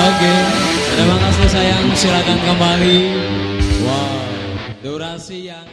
Oke, terima kasih sayang. Silakan kembali. Wow, durasi yang